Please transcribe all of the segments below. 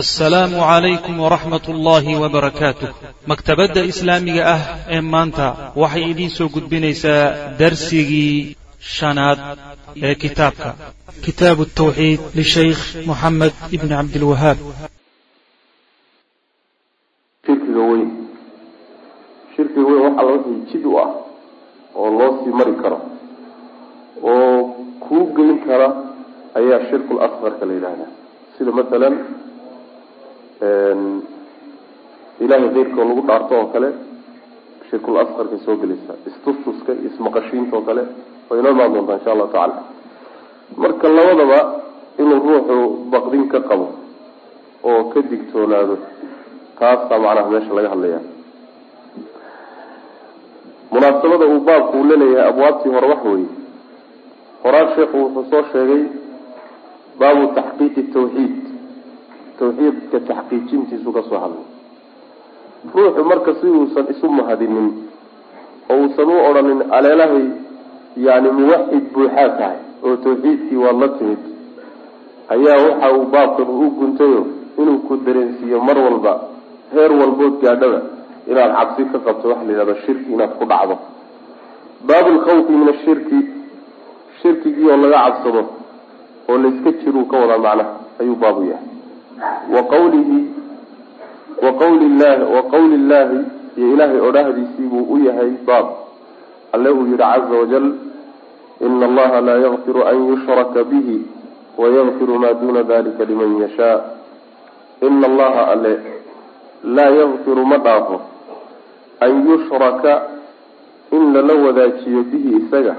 asalaamu calaykum waraxmat ullaahi wabarakaatuh maktabadda islaamiga ah ee maanta waxay idiin soo gudbinaysaa darsigii shanaad ee kitaabka. Kitaabu tawxiid lishaykh moxamed ibni cabdilwahaab shirkiga weyn. Shirkiga weyn waxaa la wixii jid u ah oo loo sii mari karo oo kuu geyn kara ayaa shirkul asqarka la yidhaahdaa. Sida masalan ilahay keyrkoo lagu dhaarto oo kale shirkul asqarkay soo gelaysaa istustuska ismaqashiinta oo kale way inoo imaan doontaa insha allahu tacala marka labadaba inuu ruuxu baqdin ka qabo oo ka digtoonaado taasaa macnaha meesha laga hadlaya. Munaasabada uu baabku uu la leeyahay abwaabtii hore wax weeye. Horaa sheekhu wuxuu soo sheegay baabu taxqiiqi tawxiid tawxiidka taxqiijintiisu ka soo hadlay. Ruuxu marka si uusan isu mahadinin oo uusan u odhanin aleelahay yani muwaxid buuxaa tahay oo tawxiidkii waad la timid ayaa waxa uu baabkan u guntayo inuu ku dareensiiyo mar walba heer walbood gaadhaba inaad cabsi ka qabto waxa la yidhahdo shirki inaad ku dhacdo. Baabu lkhawfi min ashirki shirkigii oo laga cabsado oo layska jiruu ka wadaa macnaha ayuu baabu yahay wa qawlihi wa qawli llahi iyo ilaahay odhahdiisii buu u yahay baab. Alle uu yihi caza wajal ina allaha laa yakfiru an yushraka bihi wayakfiru maa duna dalika liman yashaa ina allaha alle laa yakfiru ma dhaafo an yushraka in lala wadaajiyo bihi isaga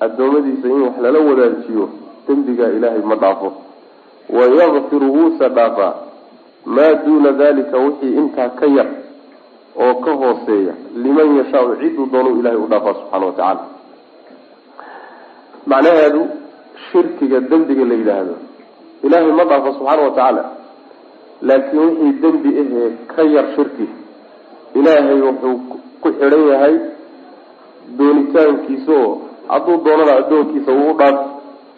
addoommadiisa in wax lala wadaajiyo dembigaa ilaahay ma dhaafo wayakfiru wuusa dhaafaa maa duuna dalika wixii intaa ka yar oo ka hooseeya liman yashaau ciduu doonuu ilahay u dhaafaa subxaana watacaala macnaheedu shirkiga dembiga la yidhaahdo ilaahay ma dhaafo subxaana watacaala laakiin wixii dembi ahee ka yar shirki ilaahay wuxuu ku xidhan yahay doonitaankiisa oo hadduu doonana addoonkiisa wuu u dhaaf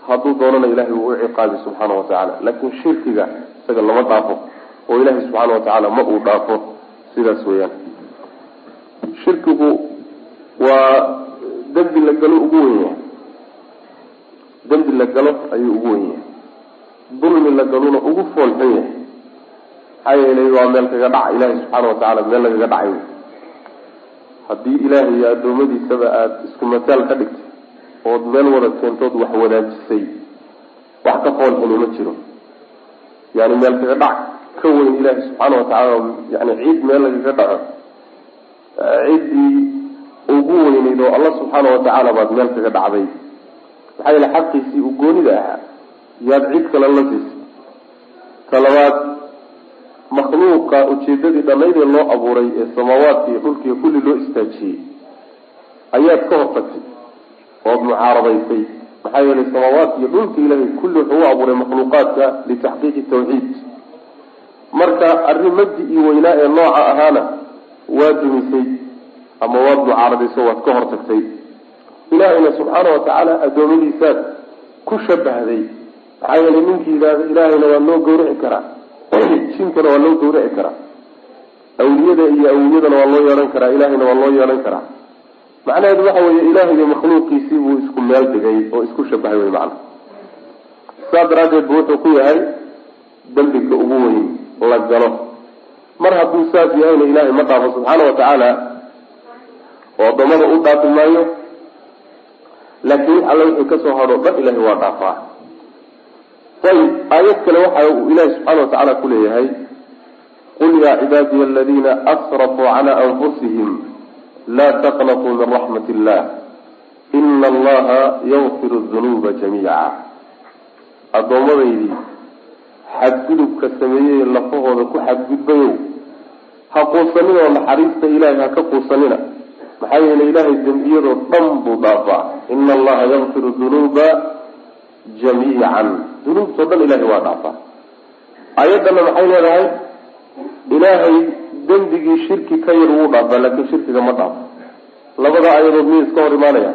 hadduu doonana ilahay wuu u ciqaabi subxaana wa tacaala. Laakin shirkiga isaga lama dhaafo oo ilahay subxaana wa tacaala ma uu dhaafo. Sidaas weeyaan. Shirkigu waa dembi la galo ugu wen yahay. Dembi la galo ayuu ugu wen yahay. Dulmi la galona ugu foolxun yahay. Maxaa yeelay waa meel kaga dhaca ilahay subxaana wa tacaala meel lagaga dhacay. Haddii ilaahay iyo addoommadiisaba aada isku mataal ka dhigtay ood meel wada keentood wax wadaajisay wax ka foolxuni ma jiro. Yani meel kaga dhac ka weyn ilaahi subxaana watacaala yani ciid meel lagaga dhaco. Ciddii ugu weyneyd oo alla subxaana watacaala baad meel kaga dhacday. Maxaa yeele xaqiisii u goonida ahaa. Yaad cid kale la siisay talabaad makhluuqa ujeedadii dhanayd ee loo abuuray ee samaawaadka iyo dhulka iyo kulli loo istaajiyey ayaad ka hortagtay ood mucaaradaysay maxaa yeelay samaawaadka iyo dhulka ilaahay kulli wuxuu u abuuray makhluuqaadka litaxqiiqi tawxiid. Marka arrin mabdi ii weynaa ee nooca ahaana waa dumisay ama waad mucaaradayso waad ka hortagtay. Ilaahayna subxaana watacaala adoomadiisaad ku shabahday. Maxaa yeelay ninkii yidhaahda ilaahayna waa loo gawrici karaa. Jinkana waa loo gawrici karaa. Awliyada iyo awliyadana waa loo yeehan karaa. Ilaahayna waa loo yeehan karaa macnaheedu waxa weeye ilaahay makhluuqiisii buu isku meel dhigay oo isku shabahay wey macana saa daraaddeed bu wuxuu ku yahay dembiga ugu weyn la galo. Mar hadduu saas yahayna ilaahay ma dhaafo subxaana wa tacaala oo addoommada u dhaafi maayo laakiin alla wixii ka soo hadho dhan ilahay waa dhaafaa. Ayib aayad kale waxa uu ilaahi subxaana wa tacaala ku leeyahay qul yaa cibaadiya aladiina asrafuu cala anfusihim laa taqnatuu min raxmat illah ina allaha yakfiru dunuuba jamiica addoomadaydii xadgudubka sameeyey lafahooda ku xadgudbayow ha quusanina oo naxariista ilaahay ha ka quusanina maxaa yeelay ilaahay dembiyadoo dhan buu dhaafaa ina allaha yakfiru dunuuba jamiican dunuubtao dhan ilahay waa dhaafaa aayaddana maxay leedahay ilaahay dembigii shirki ka yar wuu dhaafaa laakin shirkiga ma dhaafo. Labada aayadood miya iska hor imaanaya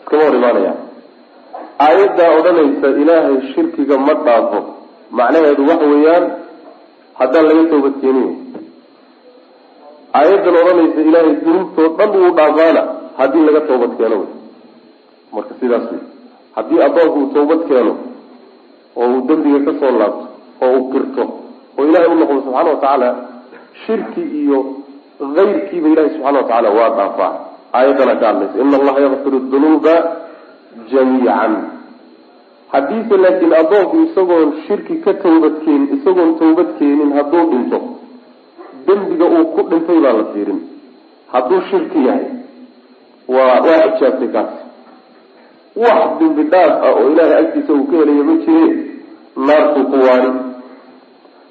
iskama hor imaanaya aayaddaa odhanaysa ilaahay shirkiga ma dhaafo. Macnaheedu waxa weeyaan haddaan laga toobadkeenin aayaddan odhanaysa ilaahay dunuubtoo dhan uu dhaafaana haddii laga toobad keeno wey. Marka sidaas wey. Haddii addoonku uu toobad keeno oo uu dembiga ka soo laabto oo uu qirto oo ilahay u noqdo subxaana watacaala shirki iyo kayrkiiba ilahi subxana watacaala waa dhaafaa. Aayaddana ka hadlaysa ina allaha yakfiru dunuuba jamiican. Haddiise laakiin addoonku isagoon shirki ka tawbadkeenin isagoon tawbad keenin hadduu dhinto dembiga uu ku dhintay baa la fiirin. Hadduu shirki yahay waa waa xijaabtay kaas wax dembi dhaaf ah oo ilaahay agtiisa uu ka helayo ma jire naartuu ku waari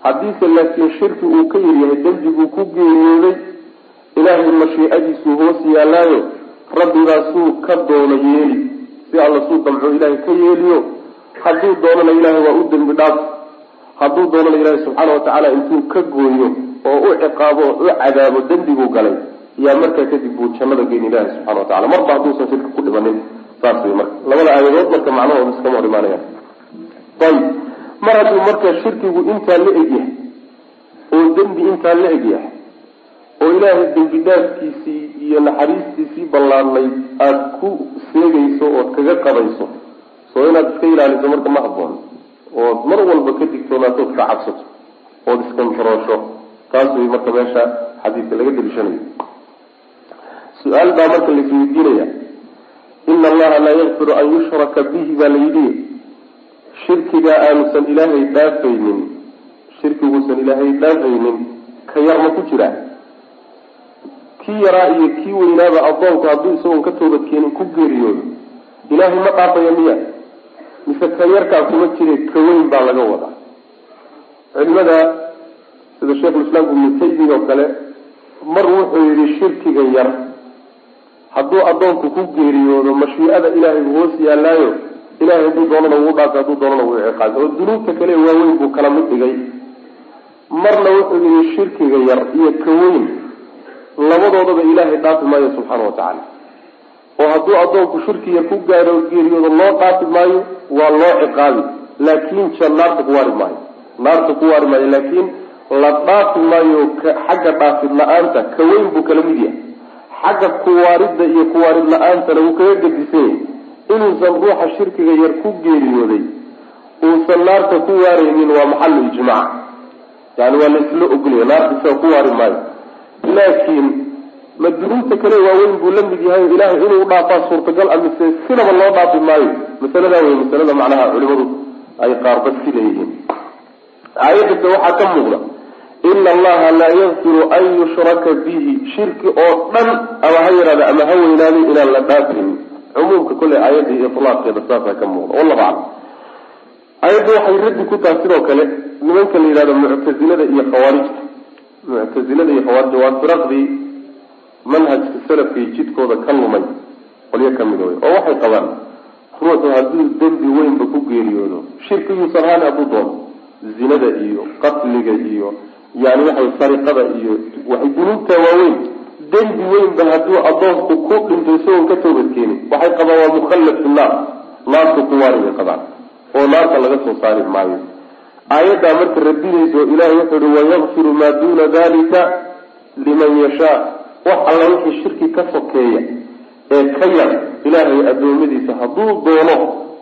haddiise laakiin shirki uu ka yaryahay dembiguu ku geeriyooday ilaahay mashiicadiisuu hoos yaallaayo rabbigaasuu ka doono yeeli. Si alla suu damco ilaahay ka yeeliyo hadduu doonana ilaahay waa u dembi dhaaf. Hadduu doonana ilaahay subxaana watacaala intuu ka gooyo oo u ciqaabo oo u cadaabo dembiguu galay yaa markaa kadib buu jannada geyn ilaahay subxana watacala marba hadduusan shirka ku dhimanin saas wey marka. Labada aayadood marka macnahooda iskama hor imaanayaan ayib mar hadduu marka shirkigu intaa la eg yahay oo dembi intaa la eg yahay oo ilaahay dembi dhaafkiisii iyo naxariistiisii ballaadnayd aada ku seegayso ood kaga qabayso soo inaad iska ilaaliso marka ma haboon ood mar walba ka digtoonaato od ka cabsato ood iskantaroosho taas way marka meesha xadiidka laga daliishanayo. Su'aal baa marka laisweydiinaya ina allaha laa yakfiru an yushraka bihi baa la yidhi shirkigaa aanusan ilaahay dhaafaynin shirkiguusan ilaahay dhaafaynin ka yar ma ku jiraa kii yaraa iyo kii weynaaba addoonku hadduu isagoon ka toobadkeenin ku geeriyoodo ilaahay ma dhaafaya miya. Mise ka yarkaa kuma jire ka weyn baa laga wadaa. Culimada sida sheikhulislaamku ibnu taymiya oo kale mar wuxuu yihi shirkiga yar hadduu addoonku ku geeriyoodo mashiicada ilaahay hoos yaallaayo ilahay hadduu doonana wuu dhaafay hadduu doonana wuu ciqaabay oo dunuubta kale waaweyn buu kala mid dhigay. Marna wuxuu yihi shirkiga yar iyo ka weyn labadoodaba ilaahay dhaafi maayo subxaana wa tacaala. Oo hadduu addoonku shirki yar ku gaaro geeriyoodo loo dhaafi maayo waa loo ciqaabi. Laakin ja naarta ku waari maayo. Naarta ku waari maayo laakiin la dhaafi maayo xagga dhaafid la'aanta ka weyn buu kala mid yahay. Xagga kuwaaridda iyo kuwaarid la'aantana wuu kaga gadisanyay inuusan ruuxa shirkiga yar ku geeriyooday uusan naarta ku waaraynin waa maxalu ijmaac yani waa laisla ogolaya naarta ku waari maayo. Laakiin ma dunuubta kale waaweyn buu la mid yahay ilaahay inuu dhaafaa suurtagal a mise sinaba loo dhaafi maayo. Masaladaa wey masalada macnaha culimadu ay qaarba si leeyihiin. Aayadata waxaa ka muuqda ina allaha laa yakfiru an yushraka bihi. Shirki oo dhan ama ha yaraada ama ha weynaaday inaan la dhaafin cumuumka kolley aayadda iyo ilaaqeeda saasaa ka muuqda. Wallahu aclam aayadda waxay raddi ku tahay sidoo kale nimanka la yidhahdo muctazilada iyo khawaarijta muctazilada iyo khawaarijta waa firaqdii manhajka salafkay jidkooda ka lumay. Qolyo kamida wey oo waxay qabaan ruuxu hadduu dembi weynba ku geeriyoodo shirkiguusan haani hadduu doono zinada iyo qatliga iyo yani waxay sariqada iyo waxay dunuubta dembi weynba hadduu addoonku ku dhinto isagoon ka toobadkeenin waxay qabaan waa mukhallad fi naar. Naarta ku waari bay qabaan. Oo naarta laga soo saari maayo. Aayaddaa marka radinaysa oo ilahay wuxuu ihi wayakfiru maa duuna dalika liman yashaa. Wax alla wixii shirki ka sokeeya ee ka yar ilaahay adoomadiisa hadduu doono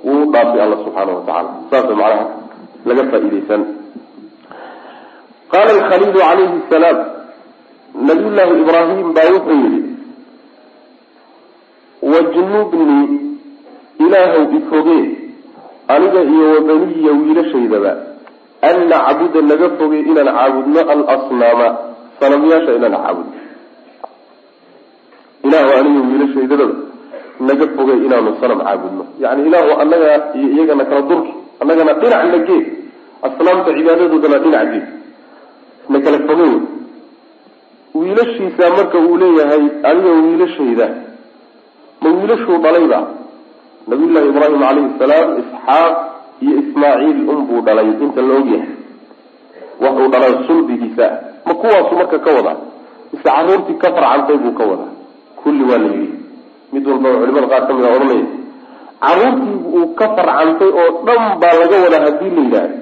wuu u dhaafi alla subxaana wa tacala saasa macnaha laga faa-ideysan qaala alkhaliilu calayhi salaam nabiyullaahi ibraahim baa wuxuu yihi wajnubnii ilaahow ifogee aniga iyo wabaniya wiilashaydaba an nacbuda naga fogey inaan caabudno alasnaama sanamyaasha inaan caabudno. Ilaahu aniga wiilashaydadaba naga fogey inaanu sanam caabudno. Yani ilaahu annaga iyo iyagana kala durki annagana dhinac na gee asnaamta cibaadadoodana dhinac gee na kala fogey wiilashiisa marka uu leeyahay aniga wiilashayda ma wiilashuu dhalayba? Nabiyullahi ibraahim calayhi salaam isxaaq iyo ismaaciil unbuu dhalay inta la ogyahay waxuu dhalay sulbigiisa. Ma kuwaasu marka ka wadaa mise caruurtii ka farcantay buu ka wadaa kulli waa la yidhi. Mid walbaba culimada qaar ka mid a odhanaya caruurtii uu ka farcantay oo dhan baa laga wadaa haddii la yidhaahdo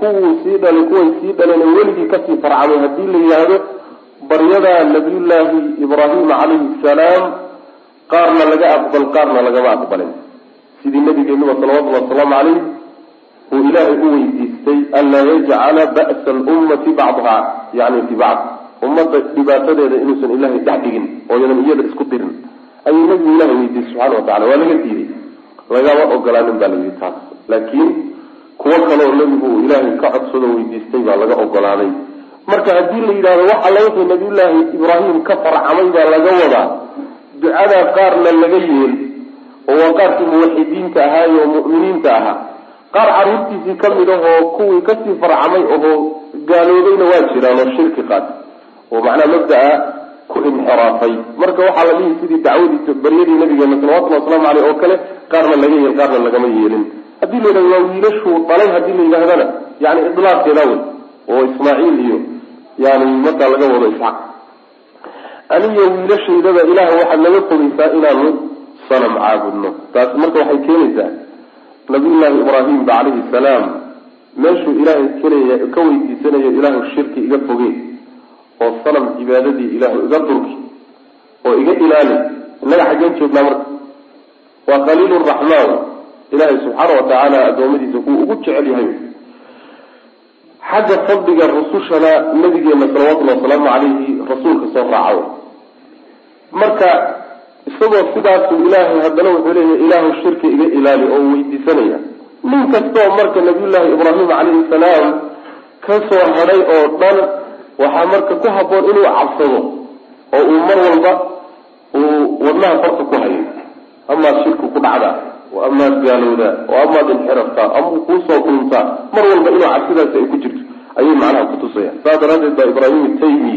kuwuu sii dhalay kuway sii dhaleen ee weligii ka sii farcamay haddii la yidhaahdo baryada nabiyullaahi ibraahima calayhi salaam qaarna laga aqbal qaarna lagama aqbalin. Sidii nabigeenuba salawatullhi wasalaamu calayh uu ilaahay u weydiistay anlaa yajcala ba'sa alummati bacdaha yani fi bacd ummadda dhibaatadeeda inuusan ilaahay dhex dhigin oo yadan iyada isku dirin ayuu nabigu ilahay weydiistay subxana wa tacala waa laga diiday. Lagama ogolaanin baa la yidhi taas. Laakiin kuwo kaleoo nebigu uu ilaahay ka codsado weydiistay baa laga ogolaaday. Marka haddii la yidhahdo wax alla wixii nabiyullaahi ibraahim ka farcamay baa laga wadaa ducadaa qaarna laga yeel oo waa qaarkii muwaxidiinta ahaayo oo mu'miniinta ahaa. Qaar caruurtiisii ka mid ahoo kuwii ka sii farcamay oo gaaloobayna waa jiraan oo shirki qaatay oo macnaha mabdaa ku inxiraafay. Marka waxaa la dhihi sidii dacwadii baryadii nabigeena salawatullhi wasalaamu caleyh oo kale qaarna laga yeel qaarna lagama yeelin haddii la yidhahdo waa wiilashuu dhalay haddii la yidhahdana yani idlaaqeeda wey oo ismaaciil iyo yani markaa laga wado isxaaq. Aniyo wiilashaydaba ilaah waxaad naga fogeysaa inaanu sanam caabudno. Taasi marka waxay keenaysaa nabiyullaahi ibraahim ba calayhi salaam meeshuu ilaahay kelaya ka weydiisanayo ilaahu shirki iga fogey oo sanam cibaadadii ilaahu iga durki oo iga ilaali. Innaga xaggeen joognaa marka waa khaliil raxmaan ilaahay subxaana wa tacaala addoommadiisa kuwa ugu jecel yahay. Xagga fadliga rusushana nabigeena salawatullhi wasalaamu calayhi rasuulka soo raaca marka isagoo sidaasu ilaahay haddana wuxuu leeyahay ilaahu shirki iga ilaali oo weydiisanaya. Nin kastoo marka nabiyullaahi ibraahim calayhi salaam ka soo hadhay oo dhan waxaa marka ku habboon inuu cabsado oo uu mar walba uu wadnaha farta ku hayo amaad shirki ku dhacdaa amaad gaalowdaa oo amaad inxiraftaa ama kuusoo dhuntaa mar walba inuu cabsidaasi ay ku jirto. Ayay macnaha kutusaya saas daraaddeed baa ibraahim taymi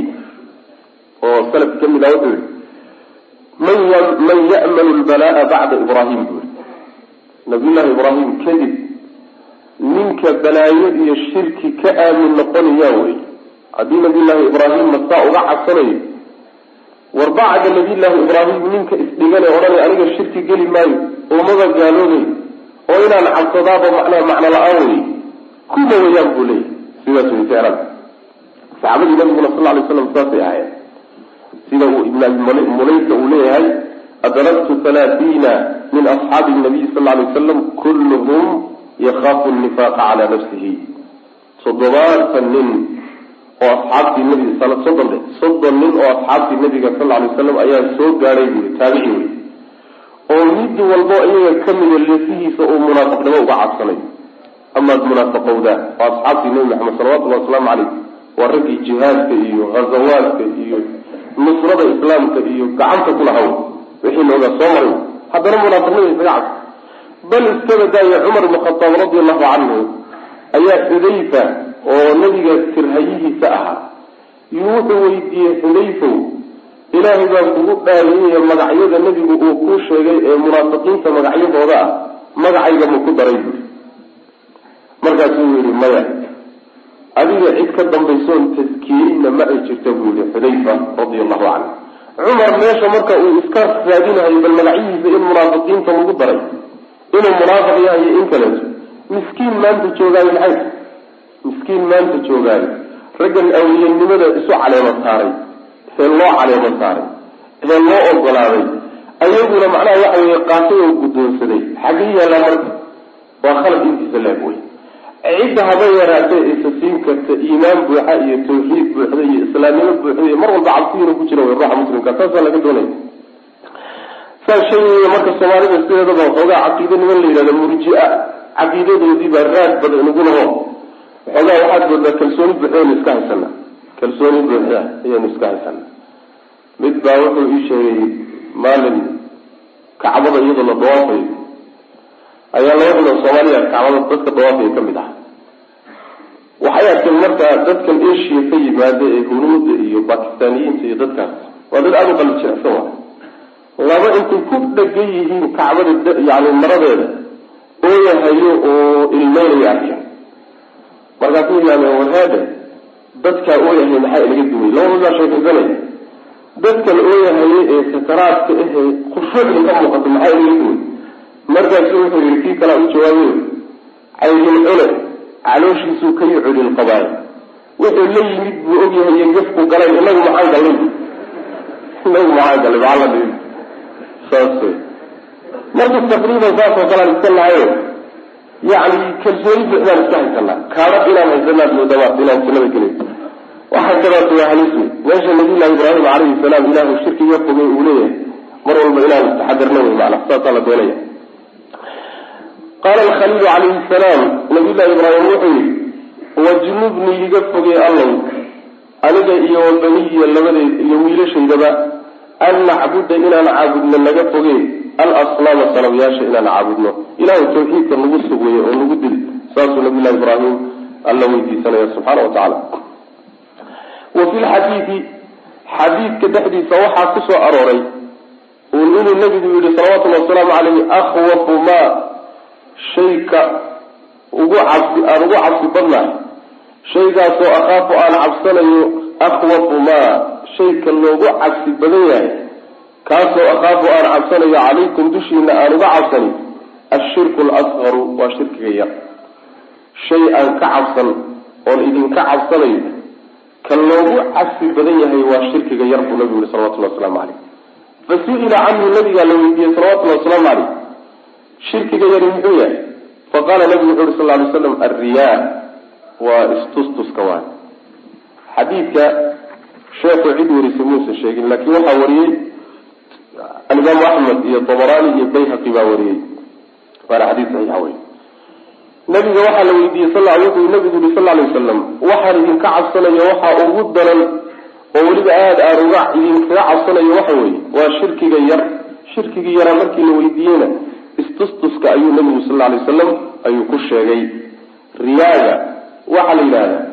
oo salafki ka mid ah wuxuu yihi man man ya'manu lbalaa'a bacda ibraahim buu yihi nabiyullahi ibraahim kadib ninka balaayo iyo shirki ka aamin noqonayaa wey haddii nabiyullaahi ibraahim masaa uga cabsanayo war bacda nabiyullaahi ibraahim ninka isdhigane odhanay aniga shirki geli maayo oo maba gaaloobay oo inaan cabsadaaba macnaa macno la'aan wey kuma wayaan buu leeyahy sidaas way ficlan saxaabadii nabiguna sal ly slam saasay ahayen sida uu ibn abi mulayka uu leeyahay adraktu halaatiina min asxaabi nabiy sal lay wasalam kulluhum yakaafu nifaaqa calaa nafsihi. Toddobaatan nin oo asxaabtii nabiga soddon de soddon nin oo asxaabtii nabiga sal lay wasalam ayaa soo gaadhay buui taabici wey oo mid walbo iyaga ka mida leesihiisa uu munaafiqnimo uga cabsanay. Amaad munaafaqowdaa waa asxaabtii nabi maxamed salawatullahi wasalaamu caleyh waa raggii jihaadka iyo ghazawaadka iyo nusrada islaamka iyo gacanta ku lahaw. Wixii loogaa soo maray. Haddana munaafiqnima isaga cabsa bal iskaba daaya cumar ibn khataab radi allahu canhu ayaa xudayfa oo nabiga sirhayihiisa ahaa. Iyo wuxuu weydiiyey xudayfow ilaahay baa kugu dhaariyaya magacyada nebigu uu kuu sheegay ee munaafiqiinta magacyadooda ah magacayga ma ku daray buuri markaasuu yihi maya adiga cid ka dambaysoon taskiyeyna ma ay jirta buu yihi xudayfa radia allahu canhu. Cumar meesha marka uu iska raadinahayo bal magacyihiisa in munaafiqiinta lagu daray inuu munaafiq yahay iyo in kaleeto miskiin maanta joogaayo maxay miskiin maanta joogaayo raggan awliyanimada isu caleemo saaray. Ee loo caleemo saaray. Ee loo ogolaaday. Ayaguna macnaha waxa weye qaatay oo guddoonsaday. Xagii yaallaa marka. Waa khalad intiisa leeg wey cidda haba yaraatee isa siin karta iimaan buuxa iyo tawxiid buuxda iyo islaamnimo buuxda iyo mar walba cabsiina ku jira wey ruuxa muslimka. Saasaa laga doonaya saas sheegaya marka soomaalida sideedaba waxoogaa caqiida niman la murji-a caqiidadoodii baa raad badan inagu laho. Waxoogaa waxaad moodaa kalsooni buuxda aynu iska haysana kalsooni buuxda ayaanu iska haysana mid baa wuxuu ii sheegay maalin kacbada iyadoo la dawaafayo ayaa laba xidoo soomaaliya kacbada dadka dawaafaya ka mid ah. Waxay arkeen markaa dadkan asia ka yimaada ee hunuuda iyo bakistaaniyiinta iyo dadkaas. Waa dad aada u qalbi jirecsan wa laba intay ku dhegan yihiin kacbada yani maradeeda ooyahayo oo ilmeynaya arkeen markaasuu yidhahdeen warhaade dadkaa ooyahay maxaa ilaga duway? Labadoodaa sheekaysanaya dadkan ooyahaye ee sakaraadka ahee khushuucda ka muuqato maxaa ilaga duway? Markaasu wuxuu yihi kii kalaa u jawaabayo caydin cune calooshiisuu ka yucudil qabaay. Wuxuu la yimid buu ogyahay gafku galay inagu maxaan galay inagu maxaan galay maxaa la saas marka taqriiban saas oo kalean iska nahayo yacni kalsooni buuxdaan iska haysanaa. Kaadha inaan haysanaad moodamaa inaan jannada gelay waxaa kadaas waa halis wey meesha nabiyullahi ibraahim calayhi salaam ilaahu shirkiga fogay uu leeyahay mar walba inaan istaxadarna wey macna saasaa la doonaya. Qaala alkhaliilu calayhi salaam nabiyullahi ibraahim wuxuu yihi wajnubni iga fogey allow aniga iyo wabaniya labadeed iyo wiilashaydaba an nacbuda inaan caabudno naga fogeen alasnaama sanamyaasha inaan caabudno. Ilaahu tawxiidka nagu sugweeye oo nagu dil saasuu nabiyullahi ibraahim alla weydiisanaya subxaana wa tacaala wa fi lxadiidi xadiidka dhexdiisa waxaa ku soo arooray uu inuu nabigu yihi salawatullahi wasalaamu caleyhi akhwafu maa shayka ugu cabsi aan ugu cabsi badnahay. Shaygaasoo akhaafu aan cabsanayo akhwafu maa shayka loogu cabsi badan yahay kaasoo akhaafu aan cabsanayo calaykum dushiina aan uga cabsanin ashirku alasqaru waa shirkiga yar. Shay aan ka cabsan oon idinka cabsanayo ka loogu cabsi badan yahay waa shirkiga yar buu nabigu yihi salawatullahi waslamu caleyh fa su'ila canhu nabigaa la weydiiyey salawatullahi wasalaamu caleyh shirkiga yari muxuu yahay? Faqaala nabigu wuxu uhi sal ly slam alriyaa waa istustuska waay. Xadiidka sheekhu cid warisay muusa sheegin laakiin waxaa wariyey alimaamu axmed iyo dabaraani iyo bayhaqi baa wariyey. Waana xadiis saxiixa wey nabiga waxaa la weydiiyey sal wuxuu nabigu yihi sal lay wasalam waxaan idinka cabsanayo waxaa ugu daran oo weliba aada aan uga idinkaga cabsanayo waxa weeye waa shirkiga yar. Shirkigii yaraa markii la weydiiyeyna istustuska ayuu nabigu sal lay wasalam ayuu ku sheegay. Riyaaga waxaa la yidhahdaa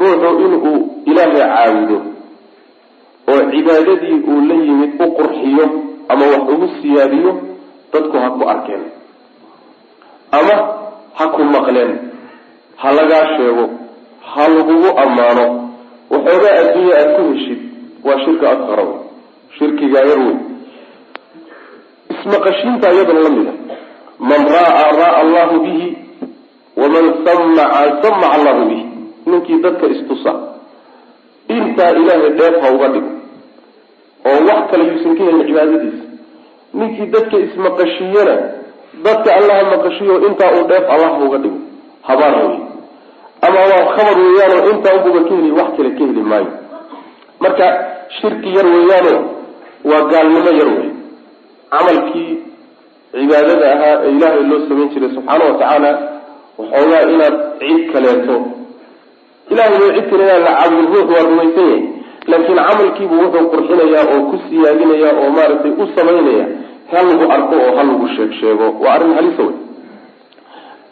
ruuxu inuu ilaahay caabudo oo cibaadadii uu la yimid u qurxiyo ama wax ugu siyaadiyo dadku ha ku arkeen. Ama ha ku maqleen. Ha lagaa sheego. Ha lagugu ammaano. Waxoogaa adduunya aada ku heshid waa shirka asqara wey shirkigaa yar wey ismaqashiinta iyadana la mida man ra'aa ra'a allahu bihi. Waman samaca samaca allahu bihi. Ninkii dadka istusa. Intaa ilaahay dheef ha uga dhigo oo wax kale yuusan ka helin cibaadadiisa. Ninkii dadka ismaqashiiyana dadka allaha maqashiyo intaa uu dheef allah ha uga dhigo. Habaar wey ama waa khabar weeyaanoo intaa unbuba ka heli wax kale ka heli maayo. Marka shirki yar weeyaano waa gaalnimo yar wey camalkii cibaadada ahaa ee ilaahay loo samayn jiray subxaana wa tacaala waxoogaa inaad cid kaleeto. Ilahay way cid kale inaan la caabudin ruux waa rumaysan yahay laakiin camalkiibu wuxuu qurxinayaa oo ku siyaadinaya oo maaragtay u ha lagu arko oo ha lagu sheeg sheego. Waa arrin halisa wey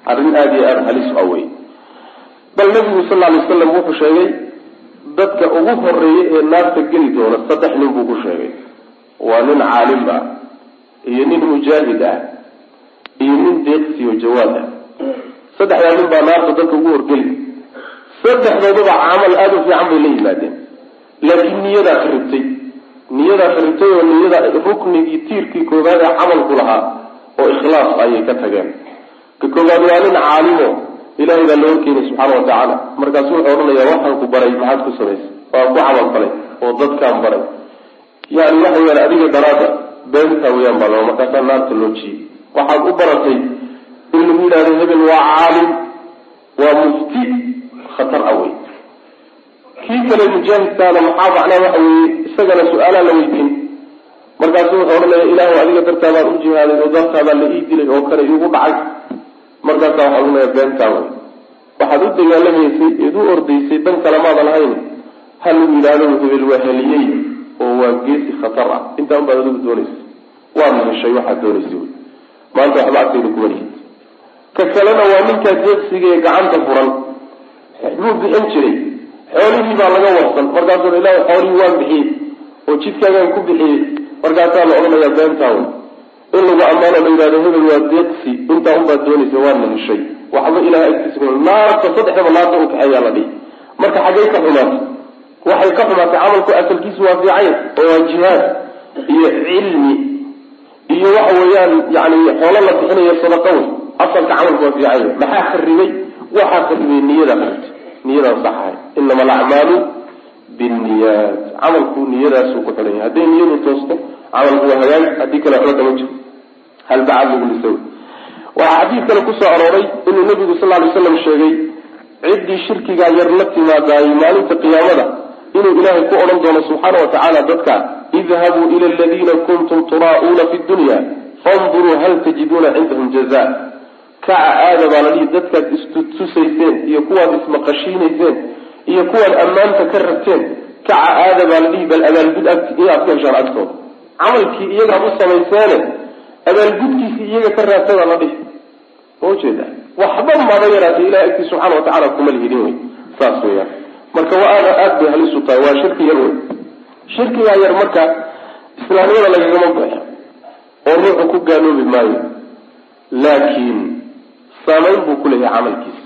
arrin aada iyo aada halis a wey bal nabigu sal alay slam wuxuu sheegay dadka ugu horreeya ee naarta geli doona saddex nin buu ku sheegay. Waa nin caalim ah iyo nin mujaahid ah iyo nin deeqsiyo jawaad ah. Saddexdaa nin baa naarta dadka ugu horgeli. Saddexdoodaba camal aada u fiican bay la yimaadeen laakiin niyadaa kharibtay niyadaa kharibtay oo niyada ruknigii tiirkii koobaad ee camalku lahaa oo ikhlaas ayay ka tageen. Ka koobaad waa nin caalimo ilahay baa la horkeenay subxaana watacaala markaasu wuxuu odhanayaa waxaan ku baray maxaad ku samaysay waan ku camal falay oo dadkaan baray. Yani waxa weyaan adiga daraada beentaa weyaan baa laba markaasaa naarta loo jiyey waxaad u baratay in lagu yidhahdo hebel waa caalim waa mufti khatar ah wey kii kale mujaahidkaana maxaa macnaa waxa weeye isagana su'aalaa la weydiin. Markaasu wuxuu odhanaya ilaahu adiga dartaabaan u jihaaday oo dartaabaa la ii dilay oo kale iigu dhacay. Markaasaa waxaa odhanaya beentaa wey waxaad u dagaalamaysay eed u ordaysay dan kale maadan lahayn ha lagu yidhaahdo hebel waa heliyey oo waa geesi khatar ah. Intaa un baad adigu doonaysa waadna heshay waxaad doonaysay wey maanta waxba agtayda kuma lihid. Ka kalena waa ninkaa deeqsiga ee gacanta furan. Buu bixin jiray xoolihii baa laga warsan. Markaasuu ilahi xoolihii waan bixiyey. Oo jidkaagaan ku bixiyey. Markaasaa la odhanayaa beentaa wey in lagu ammaano la yidhahdo hebel waa deeqsi. Intaa unbaad doonaysa waadna heshay waxba ilahay agtiisa naarta saddexdaba naarta u kaxeeyaa la dhihi. Marka xaggay ka xumaatay waxay ka xumaatay camalku asalkiisu waa fiican oo waa jihaad iyo cilmi iyo waxa weeyaan yani xoolo la bixinayo sadaqa wey asalka camalku waa fiican maxaa kharibay waxaa qaribay niyada niyadaan sax ahay inama alacmaalu binniyaat camalku niyadaasuu ku xidhan yahay hadday niyadu toosto camalku waa hagaag haddii kale waxba kama jiro halbacad lagu lisa waxaa xadiid kale ku soo arooray inuu nabigu sal lay slam sheegay ciddii shirkigaa yar la timaadaayey maalinta qiyaamada inuu ilaahay ku odhan doono subxaana wa tacaala dadka idhabuu ila aladiina kuntum turaa'uuna fi dunya fanduruu hal tajiduuna cindahum jaza kaca aada baa la dhihi dadkaad istutusayseen iyo kuwaad ismaqashiinayseen iyo kuwaad ammaanta ka rabteen kaca aada baa la dhihi bal abaalgud agt inaad ka heshaan agtooda camalkii iyagaad u samayseene abaalgudkiisii iyaga ka raabtadaa la dhihi. Ma ujeeda waxba maba yaraatay ilahay agtii subxaana watacala kuma lihidin wey. Saas weyaan marka waa aada bay halis u tahay waa shirki yar wey. Shirkigaa yar marka islaamnimada lagagama baxo oo ruuxu ku gaaloobi maayo. Laakiin saamayn buu ku leeyahay camalkiisa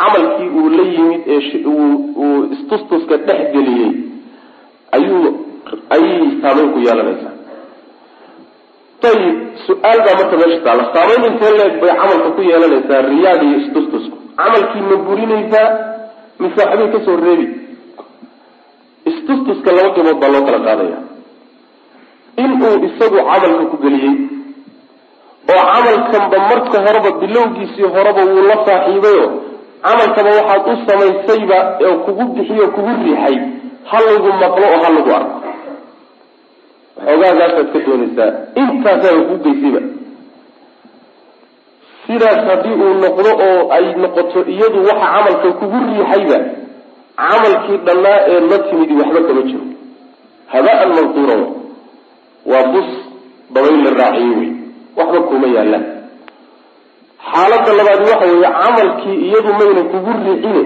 camalkii uu la yimid ee uu istustuska dhex geliyey ayuu ayay saamayn ku yeelanaysaa. Ayib su'aal baa marka meesha taalla saamayn intee leeg bay camalka ku yeelanaysaa riyaad iyo istustusku. Camalkii ma burinaysaa mise waxbay ka soo reebi. Istustuska laba gabood baa loo kala qaadaya. Inuu isagu camalka ku geliyey oo camalkanba marka horeba bilowgiisii horeba wuu la saaxiibayo camalkaba waxaad u samaysayba oo kugu bixiyo kugu riixay ha lagu maqlo oo ha lagu arko. Waxoogaagaasaad ka doonaysaa intaasaaba kuu geysayba sidaas haddii uu noqdo oo ay noqoto iyadu waxa camalka kugu riixayba camalkii dhannaa ee la timidi waxba kama jiro. Habaan mansuura waa bus dabayl la raaciye wey. Waxba kuma yaallaan xaaladda labaad waxa weeye camalkii iyadu mayna kugu riixine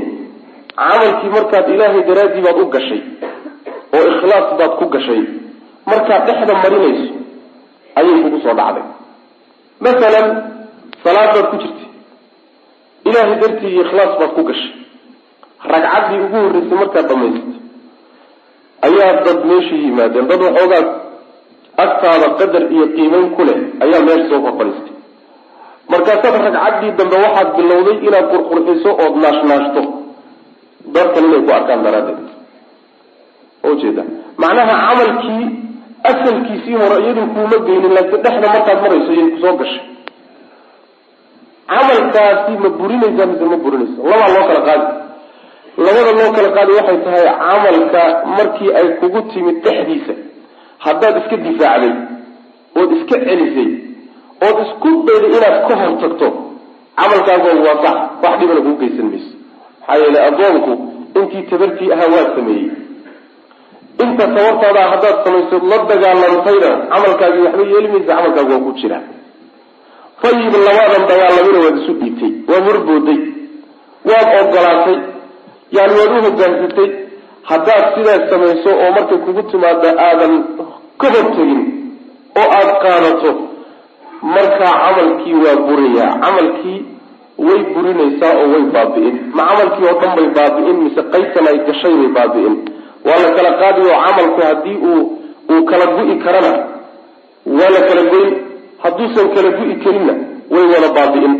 camalkii markaad ilaahay daraaddii baad u gashay oo ikhlaas baad ku gashay markaad dhexda marinayso ayay kugu soo dhacday. Masalan salaad baad ku jirtay ilaahay dartii iyo ikhlaas baad ku gashay ragcaddii ugu horreysay markaad dhamaysatay ayaa dad meesha yimaadeen dad waxoogaa agtaada qadar iyo qiimeyn ku leh ayaa meesha soo korfadhiistay markaasaad ragcaddii dambe waxaad bilowday inaad qurqurxiso ood naashnaashto. Dadkan inay ku arkaan daraaddeed. Ujeeda macnaha camalkii asalkiisii hore iyadu kuuma geynin laakiin dhexda markaad marayso iyay ku soo gashay. Camalkaasi ma burinaysaa mise ma burinaysa labaa loo kala qaadi. Labada loo kala qaadi waxay tahay camalka markii ay kugu timid dhexdiisa. Haddaad iska difaacday ood iska celisay ood isku dayday inaad ka hor tagto camalkaagoogu waa sax wax dhibana kuu geysan mayso maxaa yeelay addoonku intii tabartii ahaa waa sameeyey. Inta tabartaada haddaad samayso la dagaalantayna camalkaagii waxba yeeli maysa camalkaagu waa ku jira. Fayib labaadan dagaalamina waad isu dhiibtay waad horbooday waad ogolaatay yani waad u hogaansatay haddaad sidaas samayso oo markay kugu timaado aadan ka hortegin oo aada qaadato markaa camalkii waa burayaa camalkii way burinaysaa oo way baabi'in. Ma camalkii oo dhan bay baabi'in mise qaybtan ay gashay bay baabi'in. Waa la kala qaadi oo camalku haddii uu uu kala gu'i karana waa la kala goyn. Hadduusan kala gu'i karinna way wada baabi'in.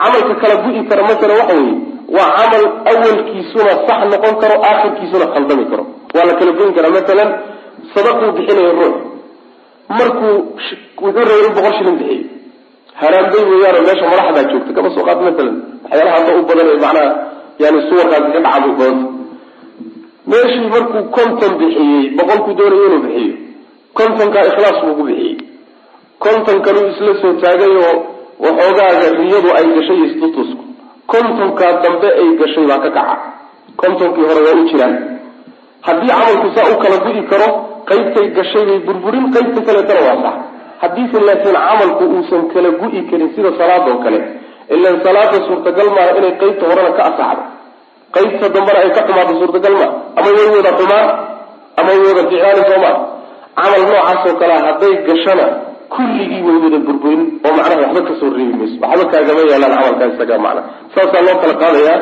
Camalka kala gu'i kara masala waxa weeye waa camal awalkiisuna sax noqon karo aakhirkiisuna khaldami karo. Waa la kala goyn karaa masalan sadaquu bixinayo ruux markuu wuxuu rabay boqol shilin bixiyo haraambay weeyaanoo meesha madaxdaa joogta kaba soo qaad masalan waxyaalaha hadda u badan ee macnaha yani suwarkaasi ka dhaca bay badanta meeshii markuu konton bixiyey boqolkuu doonayo inuu bixiyo. Kontonkaa ikhlaas buu ku bixiyey. Kontonkanuu isla soo taagay oo waxoogaaga riyadu ay gashay istutusku. Kontonkaa dambe ay gashay baa ka kaca. Kontonkii hore waa u jiraan. Haddii camalku saa u kala gudi karo qaybtay gashay bay burburin qaybta kaleetana waa sax. Haddiise laakiin camalku uusan kala gu'i karin sida salaadoo kale ilan salaada suurtagal maaha inay qaybta horena ka asaxdo. Qaybta dambena ay ka xumaato suurtagal maa ama way wada xumaan ama way wada ficlaani sooma. Camal noocaasoo kalea hadday gashana kulligii way wada burburin oo macnaha waxba ka soo reebi mayso. Waxba kaagama yeelaan camalkaa macna. Saasaa loo kala qaadayaa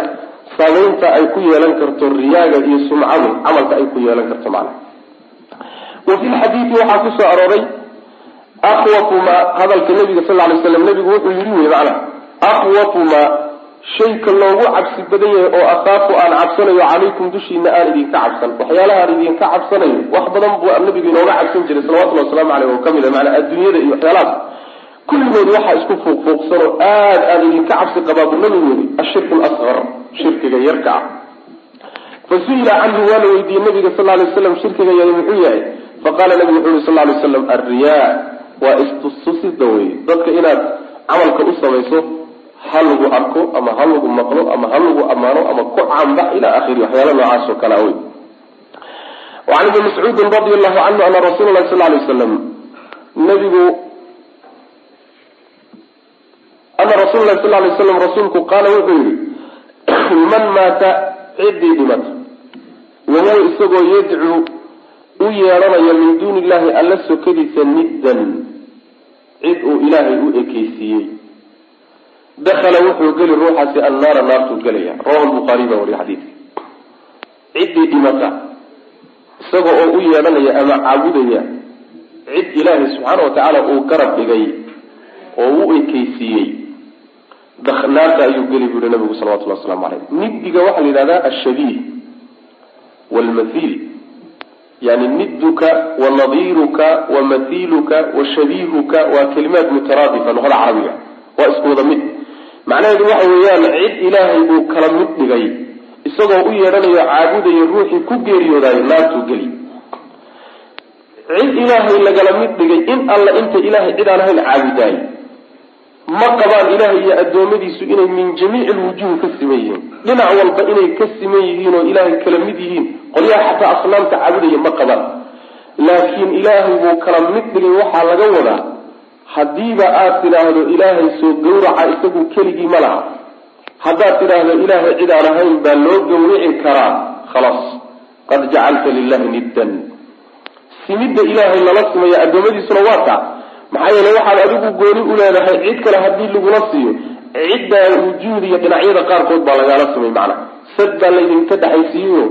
saamaynta ay ku yeelan karto riyaaga iyo sumcadu camalka ay ku yeelan karto macna wa fi lxadiidi waxaa ku soo arooray akhwafuma hadalka nabiga sal lay slam nabigu wuxuu yidhi wey macna akhwafuma shayka loogu cabsi badan yahay oo akaafu aan cabsanayo calaykum dushiina aan idinka cabsan. Waxyaalaha aan idinka cabsanayo wax badan buu nabigu inooga cabsan jiray salawatullhi wasalaamu caleyh oo ka mid a maanaa adduunyada iyo waxyaalahaas kulligood waxaa isku fuuqfuuqsan oo aad aan idinka cabsi qabaa buu nabigu yiri ashirku lasqar shirkiga yarka ah. Fa su'ila canhu waa la weydiiyey nabiga sal lay slam shirkiga yari muxuu yahay faqala nabigu wuxuu yiri sal lay slam alriyaa waa istustusida wey dadka inaad camalka u samayso ha lagu arko ama ha lagu maqlo ama ha lagu ammaano ama ku caanbax ila akhiri waxyaala noocaas oo kalea wey wacan ibni mascuudin radi allahu canhu ana rasuula lahi sal lay slam nabigu ana rasuula lahi sal lay slam rasuulku qaala wuxuu yihi man maata ciddii dhimata wahuwa isagoo yadcuu u yeedhanaya min duuni illahi alla sokadiisa niddan cid uu ilaahay u ekeysiiyey dakhala wuxuu geli ruuxaasi annaara naartuu gelaya rawahu lbukhaariy baa wariya xadiidka. Ciddii dhimata isaga oo u yeedhanaya ama caabudaya cid ilaahay subxaana watacaala uu garab dhigay oo u ekeysiiyey naarta ayuu geli bu yihi nabigu salawatullah waslamu caleyh niddiga waxaa la yidhahdaa ashabiih wlmathiil yani niduka wa nadiiruka wa mathiiluka wa shabiihuka waa kalimaat mutaraadifa luqada carabiga waa isku wada mid. Macnaheedu waxa weeyaan cid ilaahay uu kala mid dhigay isagoo u yeedhanayo caabudayo ruuxii ku geeriyoodayo naartuu geli. Cid ilaahay lagala mid dhigay in alla inta ilaahay cid aan ahayn caabudaay ma qabaan ilaahay iyo addoommadiisu inay min jamiici lwujuhi ka siman yihiin. Dhinac walba inay ka siman yihiin oo ilaahay kala mid yihiin qolyaha xataa asnaamta caabudaya ma qabaan. Laakiin ilaahay buu kala mid dhigay waxaa laga wadaa haddiiba aad tidhaahdo ilaahay soo gawraca isagu keligii ma laha. Haddaad tidhaahdo ilaahay cid aan ahayn baa loo gawrici karaa khalaas qad jacalta lilahi niddan. Simidda ilaahay lala simaya addoommadiisuna waa taa maxaa yeele waxaad adigu gooni u leedahay cid kale haddii lagula siiyo ciddaa wujuud iyo dhinacyada qaarkood baa lagaala simay macna. Sad baa laydinka dhexaysiiyeyo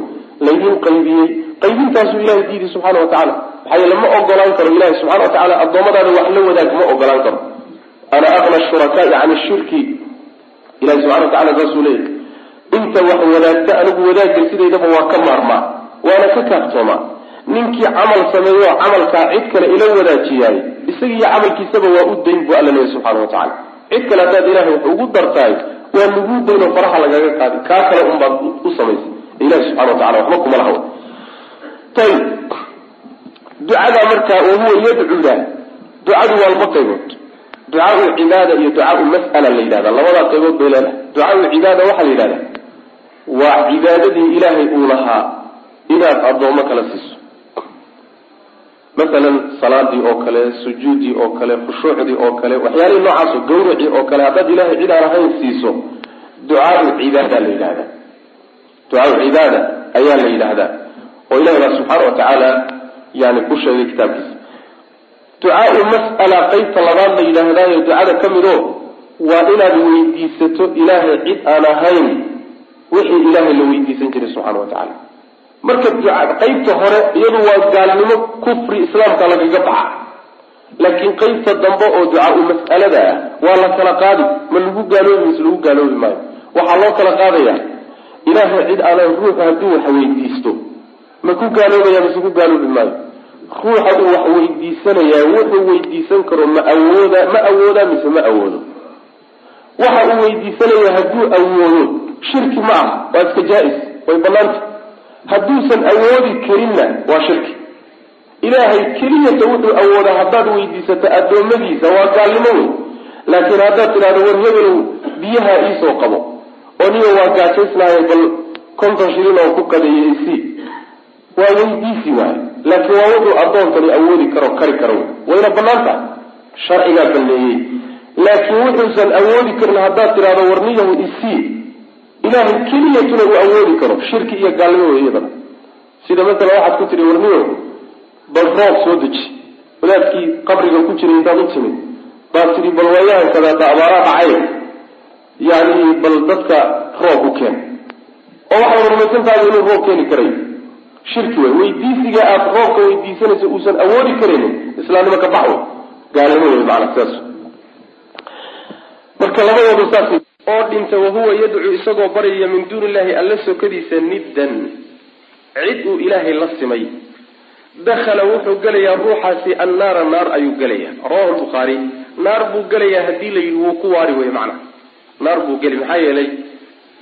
laydin qaybiyey. Qaybintaasuu ilahay diiday subxaana wa tacala maxaa yeele ma ogolaan karo ilahi subxana wa tacala addoommadaada wax la wadaag ma ogolaan karo. Ana aqna shurakaai can shirki. Ilahi subxana wa tacala saasuu leeyahy inta wax wadaagta anigu wadaagga sidaydaba waa ka maarmaa waana ka kaaftoomaa ninkii camal sameeyo camalkaa cid kale ila wadaajiyaay isagiiyo camalkiisaba waa u dayn buu alla leeyahy subxana wa tacala cid kale haddaad ilahay wax ugu dartahay waa lagu dayn oo faraha lagaga qaadi. Kaa kale unbaad u samaysay. Ilahi subxana wa tacala waxba kuma lahaw ayib ducadaa markaa wahuwa yadcuda ducadu waa laba qaybood. Ducaau cibaada iyo ducaau mas'ala la yidhahda. Labadaa qaybood bay leedahay. Ducaau cibaada waxaa la yidhahda waa cibaadadii ilaahay uu lahaa. Inaad addoommo kala siiso masalan salaadii oo kale sujuuddii oo kale khushuucdii oo kale waxyaalihii noocaasoo gawracii oo kale haddaad ilaahay cid aan ahayn siiso ducaau cibaada la yidhahda ducaau cibaada ayaa la yidhaahdaa. Oo ilahi baa subxaana wa tacaala yani ku sheegay kitaabkiisa ducaau mas'ala qeybta labaad la yidhaahdaayo ducada ka mid oo waa inaad weydiisato ilaahay cid aan ahayn wixii ilaahay la weydiisan jiray subxana wa tacaala marka qeybta hore iyadu waa gaalnimo kufri islaamka lagaga baxa. Laakiin qeybta dambe oo ducaau mas'alada ah waa la kala qaadi. Ma lagu gaaloobi mise lagu gaaloobi maayo. Waxaa loo kala qaadaya ilaahay cid aanan ruuxu hadduu wax weydiisto. Ma ku gaaloobaya mise ku gaaloobi maayo. Ruuxa uu wax weydiisanayaa wuxuu weydiisan karo ma awooda ma awoodaa mise ma awoodo. Waxa uu weydiisanaya hadduu awoodo shirki ma ah waa iska jaa-is way banaanta hadduusan awoodi karinna waa shirki. Ilaahay keliyata wuxuu awoodaa haddaad weydiisato addoommadiisa waa gaalnimo wey laakiin haddaad tidhahdo war biyaha iisoo qabo. Oo niyo waa gaajaysnaayo bal konton shilin oo ku qadeeya isi waa weydiisi waayo laakiin waa wuxuu addoonkani awoodi karo kari karo. Wayna bannaan tahay sharcigaa baneeyey laakiin wuxuusan awoodi karin haddaad tidhahdo warniyahu isii ilaahay keliyatuna uu awoodi karo shirki iyo gaalnimo wey iyadana. Sida masala waxaad ku tihi warniyo bal roob soo deji. Wadaadkii qabriga ku jiray intaad u timid baad tidhi bal waayahan kadaata abaaraa dhacay yani bal dadka roob u keen. Oo waxaad rumaysantahay inuu roob keeni karay. Shirki wey weydiisiga aada roobka weydiisanaysa uusan awoodi karaynin islaamnimo ka bax wey gaalnimo wey maana sidaas marka labadooda saas oo dhinta wahuwa yadcuu isagoo baryaya min duuni illahi alla sokadiisa niddan. Cid uu ilaahay la simay. Dakhala wuxuu gelayaa ruuxaasi annaara naar ayuu gelayaa. Rawahu lbukhaari naar buu gelayaa haddii la yidhi wuu ku waari wey macna. Naar buu geli maxaa yeelay?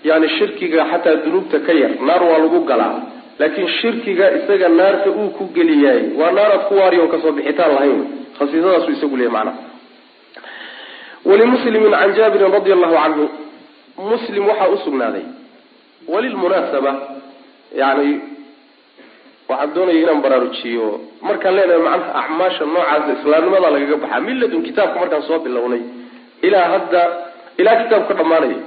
Yani shirkiga xataa dunuubta ka yar naar waa lagu galaa. Laakiin shirkiga isaga naarta uu ku geliyaay waa naaraad ku waari oon ka soo bixitaan lahayn. Khasiisadaasu isagu leeyahy macna walimuslimin can jaabirin radia allahu canhu muslim waxaa usugnaaday walilmunaasaba yani waxaan doonaya inaan baraarujiyo markaan leenahay macnaha acmaasha noocaasa islaamnimada lagaga baxaa milladun kitaabka markaan soo bilownay ilaa hadda ilaa kitaabka dhamaanaya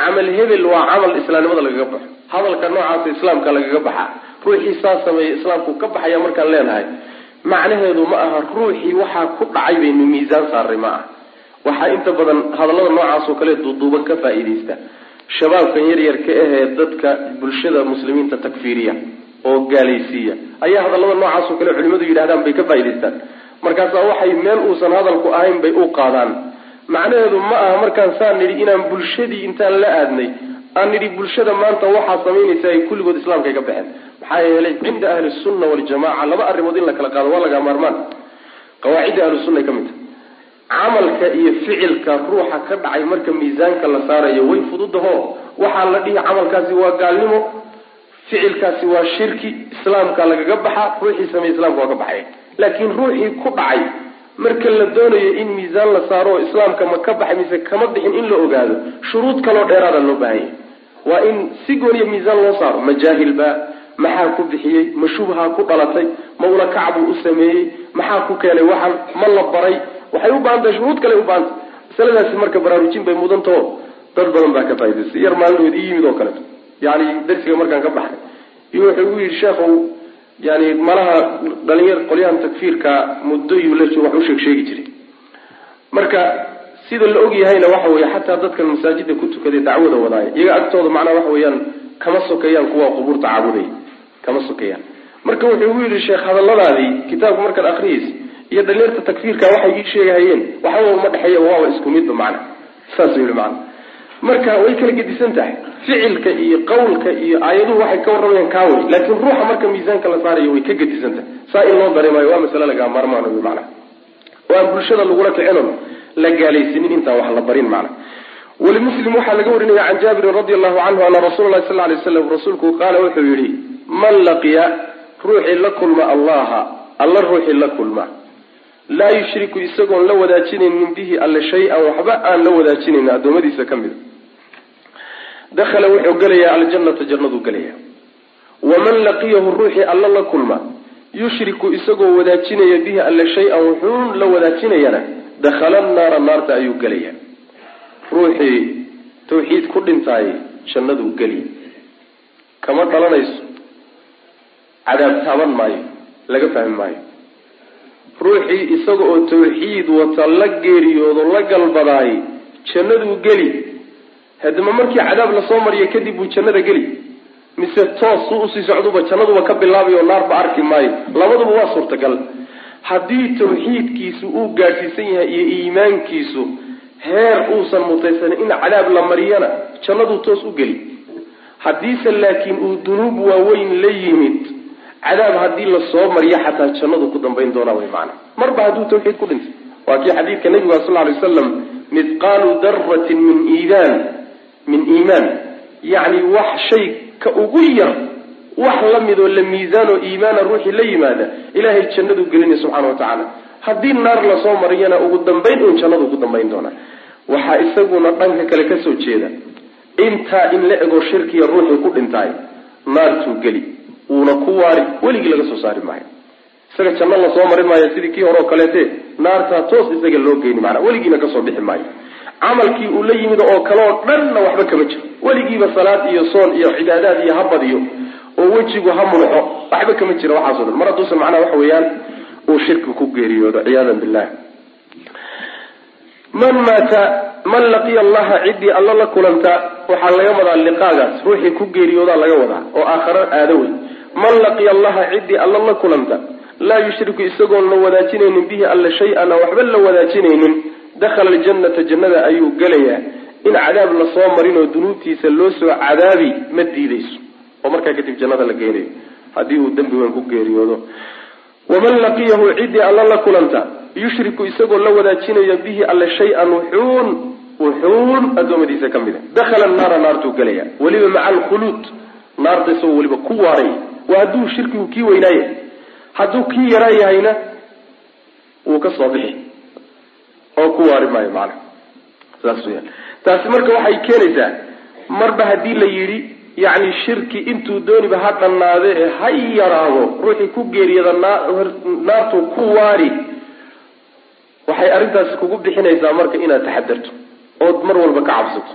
camal hebel waa camal islaamnimada lagaga baxo hadalka noocaasa islaamka lagaga baxaa ruuxii saa sameeya islaamku ka baxaya markaan leenahay macnaheedu ma aha ruuxii waxaa ku dhacay baynu miisaan saaray ma aha waxaa inta badan hadallada noocaas oo kale duuduuban ka faa'iidaysta. Shabaabkan yaryar ka ahee dadka bulshada muslimiinta takfiiriya oo gaalaysiiya. Ayaa hadallada noocaas oo kale culimadu yidhahdaan bay ka faa'idaystaan markaasaa waxay meel uusan hadalku ahayn bay u qaadaan. Macnaheedu ma aha markaan saa nidhi inaan bulshadii intaan la aadnay. Aan nidhi bulshada maanta waxaa samaynaysa ay kulligood islaamkay ka baxeen. Maxaa yeelay cinda ahli sunna waljamaca laba arrimood in la kala qaado waa laga maarmaan. Qawaacidda ahlusunna ka mid tahay camalka iyo ficilka ruuxa ka dhacay marka miisaanka la saarayo way fududaho waxaa la dhihi camalkaasi waa gaalnimo ficilkaasi waa shirki islaamka lagaga baxa ruuxii sameeye islamka waa ka baxay. Laakiin ruuxii ku dhacay marka la doonayo in miisaan la saaro islaamka ma ka baxay mise kama bixin in la ogaado shuruud kaloo dheeraada loo baahanya waa in si gooniya miisaan loo saaro ma jaahilba maxaa ku bixiyey ma shubhaa ku dhalatay ma ula kacbuu u sameeyey maxaa ku keenay waxan ma la baray waxay u baahan tahay shuruud kale u baahantay. Masaladaasi marka baraarujin bay mudantao dad badan baa ka faa'idaystay yar maalinood ii yimid oo kaleeto yani darsiga markaan ka baxay. Iyo wuxuu u yidhi sheekhow yani malaha dhalinyar qolyahan takfiirka muddoyuu la wax u sheeg sheegi jiray marka sida la og yahayna waxa weeye xataa dadkan masaajida ku tukaday dacwada wadaaya. Iyaga agtooda macnaha waxa weeyaan kama sokeeyaan kuwa qubuurta caabuday. Kama sokeeyaan marka wuxuu ugu yidhi sheekh hadalladaadii kitaabku markaad akriyaysa iyo dhalinyarta takfiirka waxay ii sheegahayeen waxba uma dhexeeya waaba isku midba macna. Saasuu yihi macna. Marka way kala gedisan tahay ficilka iyo qawlka iyo aayaduhu waxay ka warramayaan kaawey laakiin ruuxa marka miisaanka la saarayo way ka gedisan tahay. Saa in loo dareemayo waa masale lagaa maarmaan wy macna. Oo bulshada lagula kicinon la gaalaysanin intaan wax la barin macna. Walimuslim waxaa laga warinaya can jaabirin radi allahu canhu ana rasuula lahi sal lay slam rasuulku qaala wuxuu yihi man laqiya ruuxii la kulma allaha alla ruuxii la kulma laa yushriku isagoon la wadaajinaynin bihi alle shay-an waxba aan la wadaajinayn addoommadiisa ka mida dakhala wuxuu gelayaa aljannata jannaduu gelaya waman laqiyahu ruuxii alla la kulma yushriku isagoo wadaajinaya bihi alle shay-an wuxuun la wadaajinayana dakhala naara naarta ayuu gelaya ruuxii tawxiid ku dhintaay jannaduu geli kama dhalanayso cadaab taaban maayo laga fahmi maayo ruuxii isaga oo tawxiid wata la geeriyoodo la galbadaay jannaduu geli. Haddama markii cadaab la soo mariyo kadib buu jannada geli. Mise toos su u sii socduba jannaduba ka bilaabayo naarba arki maayo. Labaduba waa suurtagal. Haddii tawxiidkiisu uu gaadhsiisan yahay iyo iimaankiisu heer uusan mutaysanin in cadaab la mariyana jannaduu toos u geli. Haddiise laakiin uu dunuub waaweyn la yimid cadaab haddii la soo mariyo xataa jannadu ku dambayn doonaa way maana marba hadduu tawxiid ku dhintay. Waa kii xadiidka nabiga sal lay wasalam mithqaalu daratin min iimaan min iimaan. Yacni wax shay ka ugu yar wax la midoo la miisaanoo iimaana ruuxii la yimaada ilaahay jannaduu gelinaya subxana wa tacaala. Haddii naar la soo mariyana ugu dambayn uun jannadu ku dambayn doonaa. Waxaa isaguna dhanka kale ka soo jeeda intaa in la ego shirkiya ruuxii ku dhintaay naartuu geli wuuna ku waari weligii laga soo saari maayo. Isaga janno la soo marin maayo sidii kii hore oo kaleete naartaa toos isaga loo geyni maanaa weligiina ka soo bixi maayo. Camalkii uu la yimid oo kaleoo dhanna waxba kama jiro. Weligiiba salaad iyo soon iyo cibaadaad iyo habadiyo oo wejigu ha munuxo waxba kama jira waxaaso dhan. Mar hadduusan macnaha waxa weeyaan uu shirki ku geeriyoodo ciyaadan billah man maata man laqiya allaha ciddii alla la kulanta waxaa laga wadaa liqaagaas ruuxii ku geeriyoodaa laga wadaa oo aakharo aado wey man laqiya allaha ciddii alla la kulanta laa yushriku isagoon la wadaajinaynin bihi alle shay-an waxba la wadaajinaynin dakhala aljannata jannada ayuu gelayaa. In cadaab la soo marin oo dunuubtiisa loo soo cadaabi ma diidayso. Oo markaa kadib jannada la geynayo haddii uu dembi weyn ku geeriyoodo. Waman laqiyahu ciddii alla la kulanta yushriku isagoo la wadaajinaya bihi alle shay-an wuxuun wuxuun addoommadiisa ka mida dakhala naara naartuu gelaya weliba maca alkhuluud naarta isagoo weliba ku waaray waa hadduu shirkigu kii weynaaye. Hadduu kii yaraa yahayna wuu ka soo bixi. Oo ku waari maayo macana saas weyaan taasi marka waxay keenaysaa marba haddii la yidhi yacni shirki intuu dooniba ha dhannaade ee ha yaraado ruuxii ku geeriyada naartuu ku waari waxay arrintaasi kugu bixinaysaa marka inaad taxadarto ood mar walba ka cabsato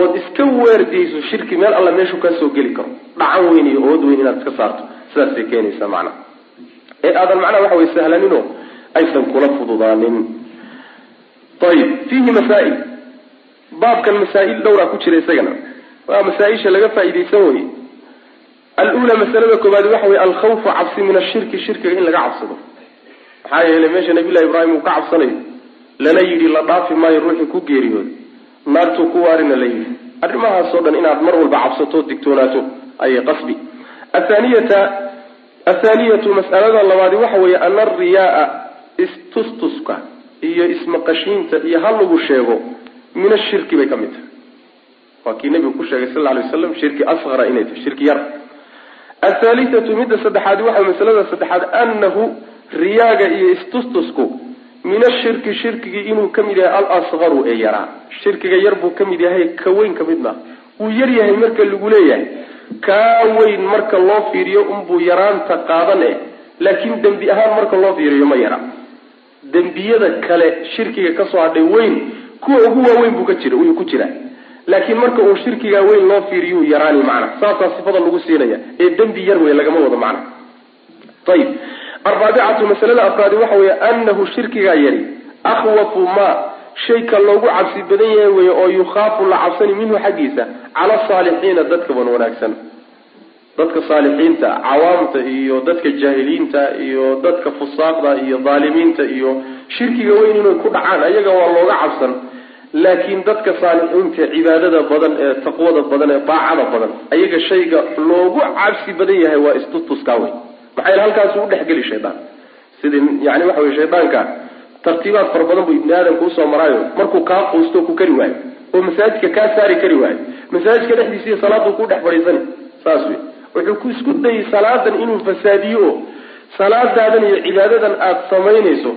ood iska weerdiyeyso shirki meel alla meeshuu kaa soo geli karo dhacan weyn iyo ood weyn inaad iska saarto. Sidaasay keenaysaa macnaha ee aadan macnaha waxa way sahlaninoo aysan kula fududaanin. Ayib fiihi masaa'il. Baabkan masaa'il dhowraa ku jira isagana. Waa masaa-isha laga faa'iidaysan weye alula masalada koobaad waxa weye alkhawfu cabsi min ashirki shirkiga in laga cabsado. Maxaa yeelay meesha nabiyllahi ibraahim uu ka cabsanayo lana yidhi la dhaafi maayo ruuxii ku geeriyooda naartuu ku waarina la yidhi. Arrimahaasoo dhan inaad mar walba cabsato digtoonaato ayay qasbi. Athaniyata athaaniyatu mas'alada labaadi waxa weeye ana ariyaaa istustuska iyo ismaqashiinta iyo ha lagu sheego min ashirki bay ka mid tahay. Waa kii nabigu ku sheegay sal alay waslam shirki asqara inay tahay shirki yar. Athaalithatu midda saddexaadi waxa masalada saddexaad anahu riyaaga iyo istustusku min ashirki shirkigii inuu ka mid yahay alasqaru ee yaraa. Shirkiga yar buu ka mid yahay ka weyn ka mid maa wuu yar yahay marka lagu leeyahay kaa weyn marka loo fiiriyo unbuu yaraanta qaadan eh laakiin dembi ahaan marka loo fiiriyo ma yara. Dembiyada kale shirkiga ka soo hadhay weyn kuwa ugu waaweyn buu ka jira wuu ku jiraa laakiin marka uu shirkigaa weyn loo fiiriyuu yaraani macna. Saasaa sifada lagu siinaya ee dembi yar wey lagama wado macna. Ayib araabicatu masalada afraadi waxa weeye anahu shirkigaa yari akhwafu ma shayka loogu cabsi badan yahay wey oo yukhaafu la cabsani minhu xaggiisa cala asaalixiina dadka wan wanaagsan dadka saalixiinta cawaamta iyo dadka jaahiliinta iyo dadka fusaaqda iyo dhaalimiinta iyo shirkiga weyn inay ku dhacaan ayaga waa looga cabsan. Laakiin dadka saalixiinta cibaadada badan ee taqwada badan ee daacada badan ayaga shayga loogu cabsi badan yahay waa istutuskaa wey maxaa yeel halkaasu udhexgeli shaydaan sidii yani waxa wey shaydaanka tartiibaad fara badan buu ibni aadamka u soo maraayo. Markuu kaa quusto ku kari waayo. Oo masaajidka kaa saari kari waayo. Masaajidka dhexdiisiiyo salaaduu ku dhex fadhiisani. Saas wey wuxuu ku isku dayay salaadan inuu fasaadiyo. Oo salaadaadan iyo cibaadadan aada samaynayso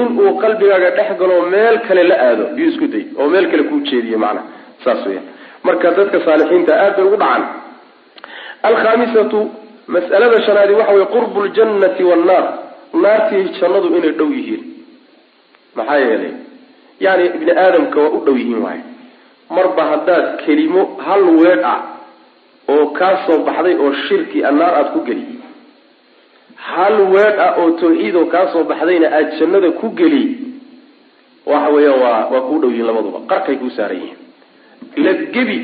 inuu qalbigaaga dhex galo meel kale la aado. Yuu isku day oo meel kale kuu jeediye macnaha saas weya marka dadka saalixiinta aad bay ugu dhacaan. Alkhamisatu mas'alada shanaadi waxa weye qurbu ljannati wannaar naartii jannadu inay dhow yihiin maxaa yeelay yani ibni aadamka waa u dhow yihiin waayo. Marba haddaad kelimo hal weedh ah oo kaa soo baxday oo shirki a naar aada ku geli hal weedh ah oo tawxiid oo kaa soo baxdayna aada jannada ku geli waxa weeya waa waa kuu dhow yihiin labaduba. Qarkay kuu saaran yihiin. Ila gebi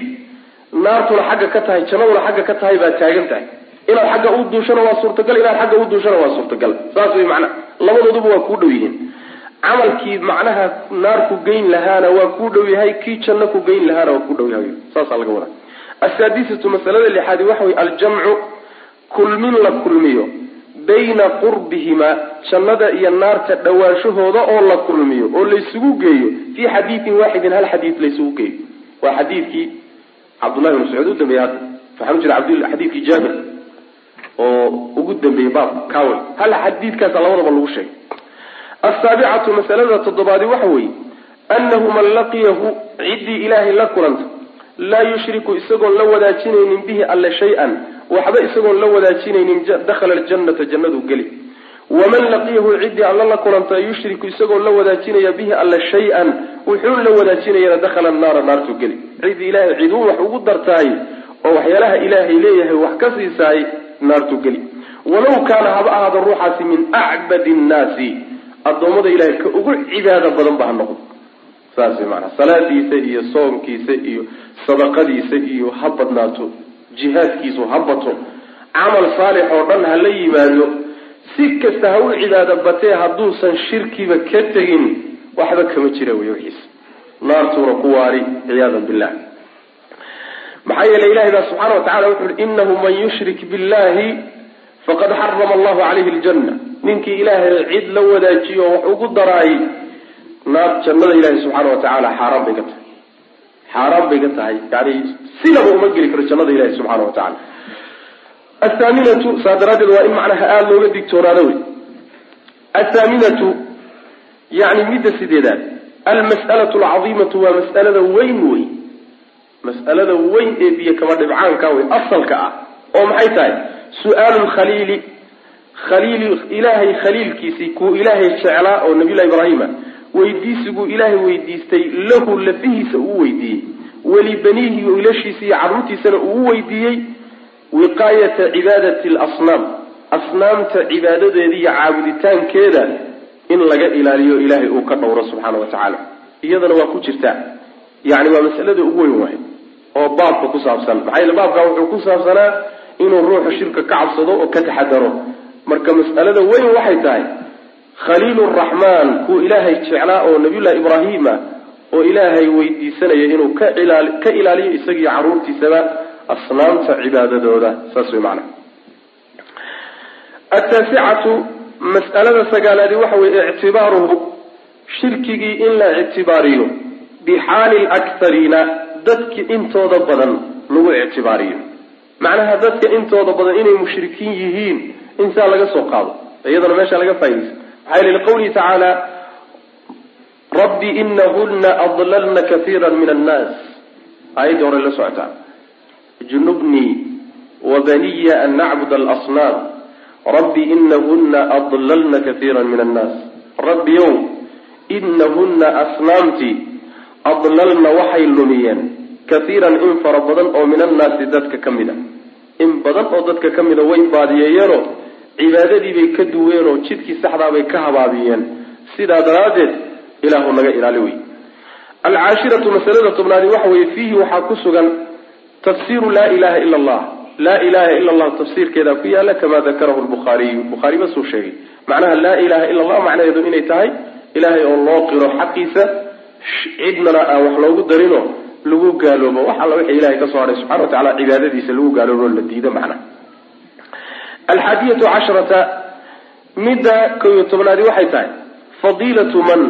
naartuna xagga ka tahay jannaduna xagga ka tahay baad taagan tahay. Inaad xagga u duushana waa suurtagal inaad xagga u duushana waa suurtagal. Saas way macnaha labadooduba waa kuu dhow yihiin camalkii macnaha naar ku geyn lahaana waa kuu dhow yahay kii janno ku geyn lahaana waa kuu dhow yahay. Saasaa laga wadaa. Asaadisatu masalada lixaadi waxa weye aljamcu kulmin la kulmiyo bayna qurbihimaa jannada iyo naarta dhawaanshahooda oo la kulmiyo oo laysugu geeyo fii xadiidin waaxidin hal xadiid laysugu geeyo. Waa xadiidkii cabdullahi bn mascuud u dambeeyey hadda. Waxaan jira xadiidkii jaabir oo ugu dambeeyey baab kawe hal xadiidkaasa labadaba lagu sheegay asaabicatu masalada toddobaadi waxa weeye annahu man laqiyahu ciddii ilaahay la kulanta laa yushriku isagoon la wadaajinaynin bihi alle shay-an waxba isagoon la wadaajinaynin dakhala aljannata jannadu geli. Waman laqiyahu ciddii alla la kulanta yushriku isagoon la wadaajinaya bihi alle shay-an wuxuu la wadaajinayana dakhala annaara naartu geli. Ciddii ilaahay ciduu wax ugu dartaay oo waxyaalaha ilaahay leeyahay wax ka siisaay naartu geli. Walow kaana haba ahaado ruuxaasi min acbadi nnaasi addoommada ilahay ka ugu cibaado badan ba ha noqdo saas maanaa salaadiisa iyo soomkiisa iyo sadaqadiisa iyo ha badnaato jihaadkiisu ha bato camal saalix oo dhan ha la yimaado si kasta ha u cibaado batee hadduusan shirkiba ka tegin waxba kama jira wey wixiis naartuuna ku waari ciyaadan billah. Maxaa yeelay ilahay baa subxaana wa tacala wuxu uhi inahu man yushrik billahi faqad xarama allahu calayhi ljanna ninkii ilaahay cid la wadaajiyo wax ugu daraayay naar jannada ilahi subxaana wa tacaala xaaraan bay ka tahay. Xaaraan bay ka tahay. Yani sinaba uma geli karo jannada ilahi subxaana wa tacala athaaminatu saa daraaddeed waa in macnaha aada looga digtoonaado wey. Athaaminatu yani midda sideedaad almas'alatu alcadiimatu waa mas'alada weyn wey. Mas'alada weyn ee biyo kama dhibcaanka wey asalka ah. Oo maxay tahay su'aalu khaliili ilaahay khaliilkiisii kuu ilaahay jeclaa oo nabiyullahi ibraahima weydiisiguu ilaahay weydiistay lahu lafihiisa uu weydiiyey welibaniihi wiilashiisa iyo uu weydiiyey wiqaayata cibaadati lasnaam asnaamta cibaadadeeda iyo caabuditaankeeda in laga ilaaliyo ilaahay uu ka dhowro subxaana wa tacaala iyadana waa ku jirtaa yani waa masalada ugu weyn waay oo baabka ku saabsan maxaa yeele baabka wuxuu ku saabsanaa inuu ruuxu shirka ka cabsado oo ka taxadaro. Marka mas'alada weyn waxay tahay khaliil raxmaan kuu ilaahay jeclaa oo nabiyullahi ibraahim ah oo ilaahay weydiisanaya inuu ka ilaal ka ilaaliyo isagiiyo carruurtiisaba asnaamta cibaadadooda. Saas way macana ataasicatu mas'alada sagaalaadi waxa weye ictibaaruhu shirkigii in la ictibaariyo bixaali lakhariina dadki intooda badan lagu ictibaariyo macnaha dadka intooda badan inay mushrikiin yihiin intaa laga soo qaado iyadana meesha laga faa'idaysa maxaa yili liqawlihi tacaala rabbi inahuna adlalna kaiira min annaas. Aayaddii hore la socotaa junubnii wabaniya an nacbud alasnaam. Rabbi inahuna adlalna kaiira min annaas. Rabbiyow inahuna asnaamtii adlalna waxay lumiyeen kaiiran in fara badan oo min annaasi dadka ka mid a in badan oo dadka ka mida way baadiyeeyeenoo cibaadadiibay ka duweenoo jidkii saxdaabay ka habaabiyeen. Sidaa daraaddeed ilaahu naga ilaali wey alcaashiratu masalada tobnaadi waxa weye fiihi waxaa ku sugan tafsiru laa ilaha ila allah. Laa ilaha ila allah tafsiirkeedaa ku yaalla kamaa dakarahu lbukhaariyu bukhaari basuu sheegay. Macnaha laa ilaha ila allah macnaheedu inay tahay ilaahay oo loo qiro xaqiisa cidnana aan wax loogu darino lagu gaaloobo. Wax alla wixii ilahay ka soo hadhay subxana wa tacala cibaadadiisa lagu gaaloobo la diido macnaha alxaadiyatu casharata midda ko iyo tobnaadi waxay tahay fadiilatu man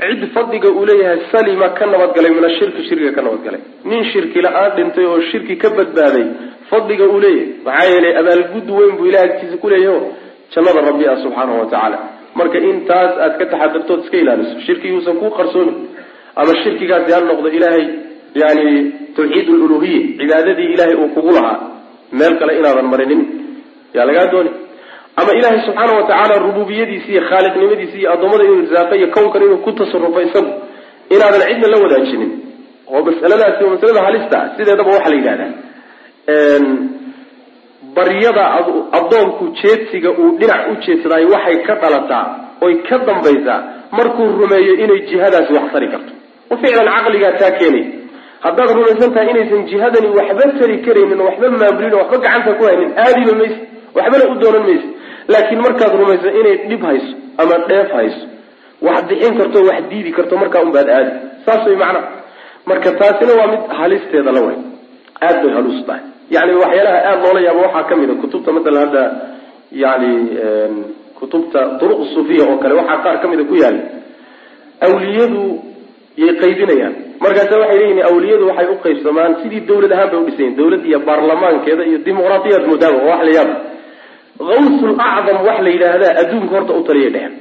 cid fadliga uu leeyahay salima ka nabadgalay min ashirki shirkiga ka nabadgalay nin shirki la'aan dhintay oo shirki ka badbaaday fadliga uu leeyahay maxaa yeelay abaalgud weyn buu ilahay agtiisa ku leeyahay o jannada rabbi ah subxaanahu wa tacaala. Marka intaas aad ka taxadirtood iska ilaaliso shirkiguusan kuu qarsoomin ama shirkigaasi ha noqdo ilaahay yani tawxiid luluhiya cibaadadii ilaahay uu kugu lahaa meel kale inaadan marinin. Yaa lagaa dooni? Ama ilaahay subxaana wa tacaala rububiyadiisi iyo khaaliqnimadiisi iyo addoommada inuu irsaaqo iyo kownkan inuu ku tasarufo isagu inaadan cidna la wadaajinin. Oo masaladaasi waa masalada halista ah sideedaba waxaa la yidhahdaa baryada addoonku jeedsiga uu dhinac u jeedsadaay waxay ka dhalataa oy ka dambaysaa markuu rumeeyo inay jihadaasi wax tari karto. Ficlan caqligaa taa keenay haddaad rumaysan tahay inaysan jihadani waxba tari karaynin waxba maamulin oo waxba gacanta ku haynin aadiba mayse waxbana u doonan mayse. Laakiin markaad rumayso inay dhib hayso ama dheef hayso wax bixin karto wax diidi karto markaa unbaad aadi. Saas way macnaha marka taasina waa mid halisteeda la way aad bay halus tahay. Yani waxyaalaha aada loola yaabo waxaa ka mid a kutubta matalan hadda yani kutubta duruq suufiya oo kale waxaa qaar kamida ku yaalla awliyadu yay qaybinayaan. Markaasa waxay leeyihiin awliyadu waxay u qaybsamaan sidii dawlad ahaan bay udhisayen dawlad iyo baarlamaankeeda iyo dimuqraadiyaad moodaaba oo wax la yaaba awsul acdam wax la yidhaahdaa adduunka horta u taliya dhehen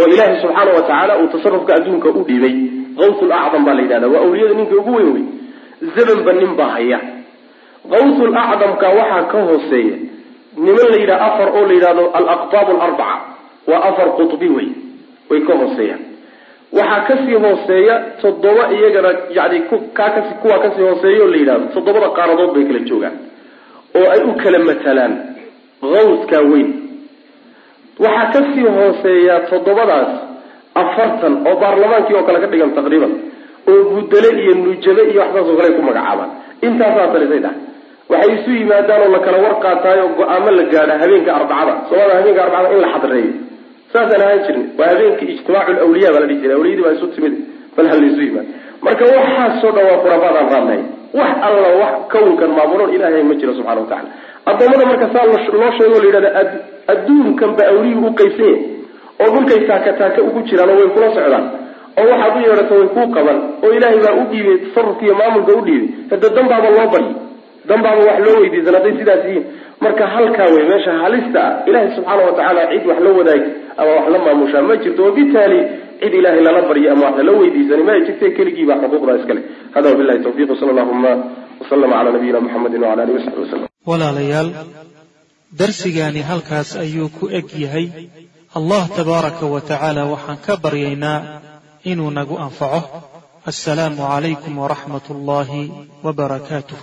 oo ilaahay subxaana wa tacaala uu tasarufka adduunka u dhibay awsul acdam baa la yidhahda waa awliyada ninka ugu weyn wey zamanba nin baa haya. Awsul acdamka waxaa ka hooseeya niman la yidhaha afar oo la yidhahdo alaqtaab alarbaca. Waa afar qutbi wey way ka hooseeyaan waxaa ka sii hooseeya toddoba iyagana yani kkasi kuwaa ka sii hooseeya oo la yidhahdo toddobada qaaradood bay kala joogaan oo ay u kala matalaan awskaa weyn. Waxaa ka sii hooseeya toddobadaas afartan oo baarlamaankii oo kale ka dhigan taqriiban oo budale iyo nujabe iyo waxsaas oo kale ku magacaabaan. Intaasaa talisay dhahay waxay isu yimaadaan oo la kala war oo go'aamo la gaadha habeenka arbacada. Soomada habeenka arbacada in la xadreeyo saasaan ahaan jirnay waa habeenkii ijtimaacu lawliya baa la dhihi jiray. Awliyadii baa isu timid bal ha laysu yimaad marka waxaasoo dhan waa khuraafaadaan raadnahay wax alla wax kownkan maamuloon ilahay ma jiro subxana wa tacala addoommada marka saa loo sheego la yidhahda adduunkan ba awliyuu u qaybsan yahay oo dhulkay taaka taaka ugu jiraan oo way kula socdaan. Oo waxaad u yeedhato way kuu qaban. Oo ilaahay baa u dhiibay tasarufka iyo maamulka u dhiibay. Hada danbaaba loo baryi danbaaba wax loo weydiisan hadday sidaas yihiin. Marka halkaa wey meesha halista ah ilaahay subxaana wa tacaala cid wax la wadaagi ama wax la maamushaa. Ma jirto wabitaali cid ilaahay lala baryo ama wax lala weydiisani ma jirte keligii baa xuquuqda iskale hada wabilahi tawfiq sala allahuma waslama cala nabiyina muxamedin wala alihi wasaxbi wasalam walaalayaal darsigaani halkaas ayuu ku eg yahay. Allah tabaaraka wa tacaala waxaan ka baryaynaa inuu nagu anfaco. Assalaamu calaykum waraxmat ullaahi wabarakaatuh